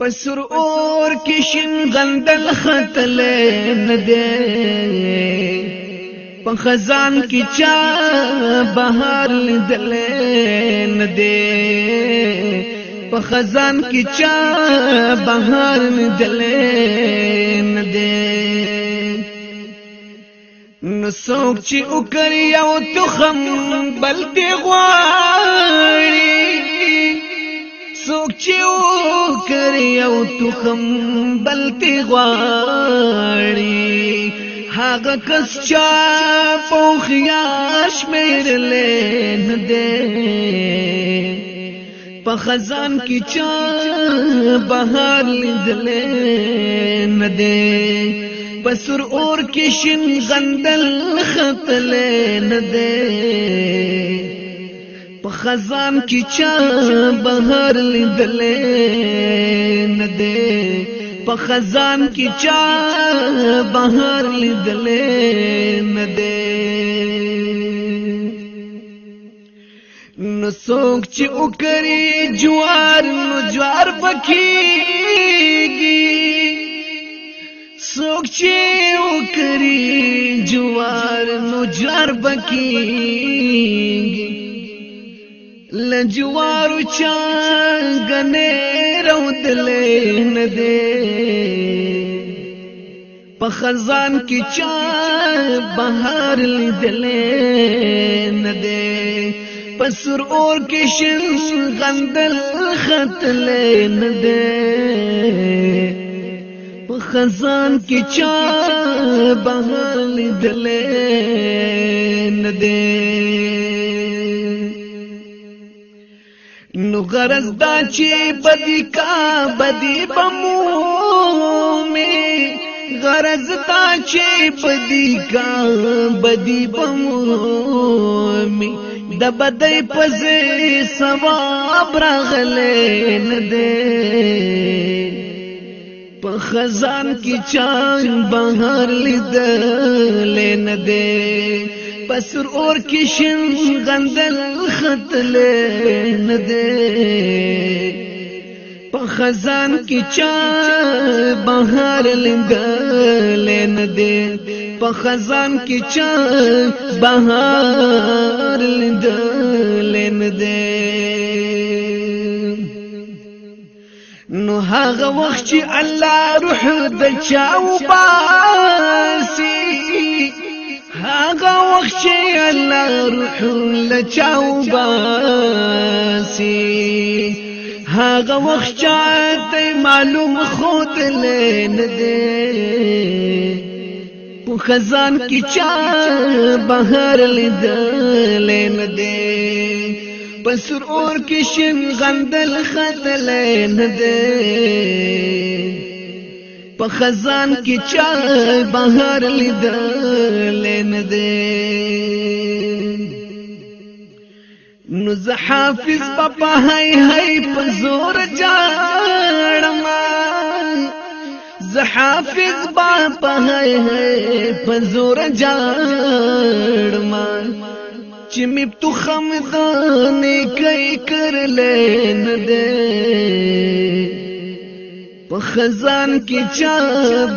پسر اور کشن غندل خطل ندے په خزان کې چا بهار دل ندے په خزان کې چا بهار دل ندے نو سوچ چې وکړ یو تخم بلته غواړي څوک چې وکړي او تخم بلتي غواړي هغه کس چا په خیاش مېر لین دې په خزان کې چا بهار لیدلې نه دې پسر اور کې شین غندل خطلې نه دې خزان کی چا بهر لیدلې نه دې په خزان کې چا بهر لیدلې نه دې نو څوک چې وکړي جوار نو جوار پکېږي څوک چې وکړي جوار نو جوار پکېږي د جوارو چانګنې راوتلې نه دې په خزان کې چا بهار لیدلې نه دې پسر اور کې شین غندل خطلې نه دې په خزان کې چا بهار لیدلې نه دې نو غرض دا چې بدی کا بدی بمو می غرض دا چې بدی کا بدی بمو می د بدی پز ثواب راغله نه دې په خزان کې چان بهر لیدل نه دې پسر اور کشن غندل خطل نه دے په خزان کې چا بهار لنګل نه دے په خزان کې چا بهار لنګل نه دے نو هغه وخت چې الله روح د چا وباسي لچاو باسي هاغه وخت چاته معلوم خود لین دے په خزان کې چا بهر لیدل نه دے پسر اور کې شین غندل خدل نه دے په خزان کې چا بهر لیدل نه دے نو زه حافظ پپا هاي هاي په زور جاړم زه حافظ پپا هاي هاي په زور جاړم چې مې تو خمدان کوي کرلې نه دې په خزان کې چا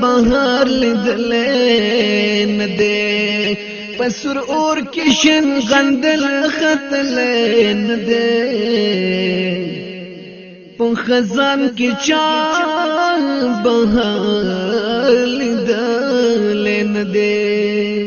بهار لیدلې نه دې پسر اور کشن گند گت پو خزان کی بہال بہ لین دے